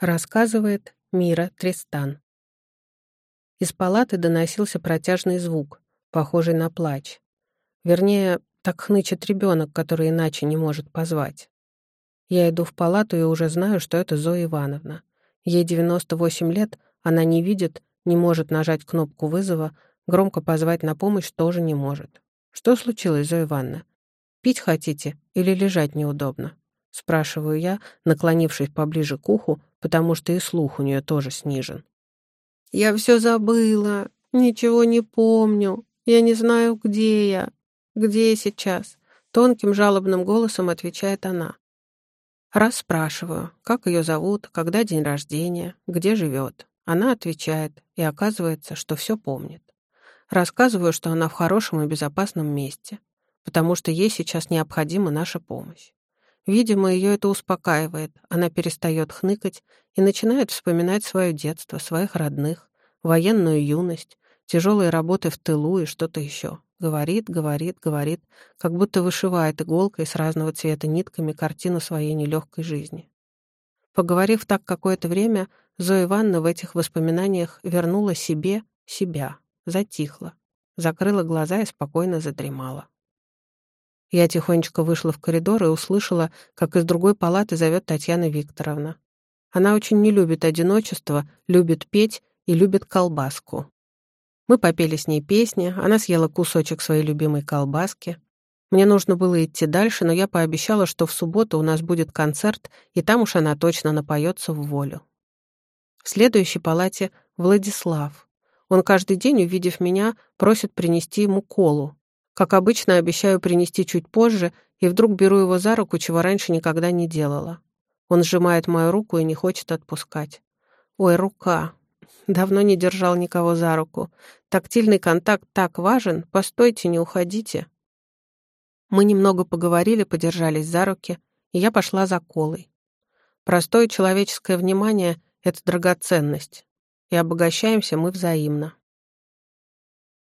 Рассказывает Мира Тристан. Из палаты доносился протяжный звук, похожий на плач. Вернее, так хнычет ребенок, который иначе не может позвать. Я иду в палату и уже знаю, что это Зоя Ивановна. Ей 98 лет, она не видит, не может нажать кнопку вызова, громко позвать на помощь тоже не может. Что случилось, Зоя Ивановна? Пить хотите или лежать неудобно? Спрашиваю я, наклонившись поближе к уху, потому что и слух у нее тоже снижен. «Я все забыла, ничего не помню, я не знаю, где я, где я сейчас», — тонким жалобным голосом отвечает она. Раз спрашиваю, как ее зовут, когда день рождения, где живет. Она отвечает, и оказывается, что все помнит. Рассказываю, что она в хорошем и безопасном месте, потому что ей сейчас необходима наша помощь. Видимо, ее это успокаивает, она перестает хныкать и начинает вспоминать свое детство, своих родных, военную юность, тяжелые работы в тылу и что-то еще. Говорит, говорит, говорит, как будто вышивает иголкой с разного цвета нитками картину своей нелегкой жизни. Поговорив так какое-то время, Зоя Ивановна в этих воспоминаниях вернула себе себя, затихла, закрыла глаза и спокойно задремала. Я тихонечко вышла в коридор и услышала, как из другой палаты зовет Татьяна Викторовна. Она очень не любит одиночество, любит петь и любит колбаску. Мы попели с ней песни, она съела кусочек своей любимой колбаски. Мне нужно было идти дальше, но я пообещала, что в субботу у нас будет концерт, и там уж она точно напоется в волю. В следующей палате Владислав. Он каждый день, увидев меня, просит принести ему колу, как обычно, обещаю принести чуть позже, и вдруг беру его за руку, чего раньше никогда не делала. Он сжимает мою руку и не хочет отпускать. Ой, рука. Давно не держал никого за руку. Тактильный контакт так важен. Постойте, не уходите. Мы немного поговорили, подержались за руки, и я пошла за колой. Простое человеческое внимание — это драгоценность, и обогащаемся мы взаимно.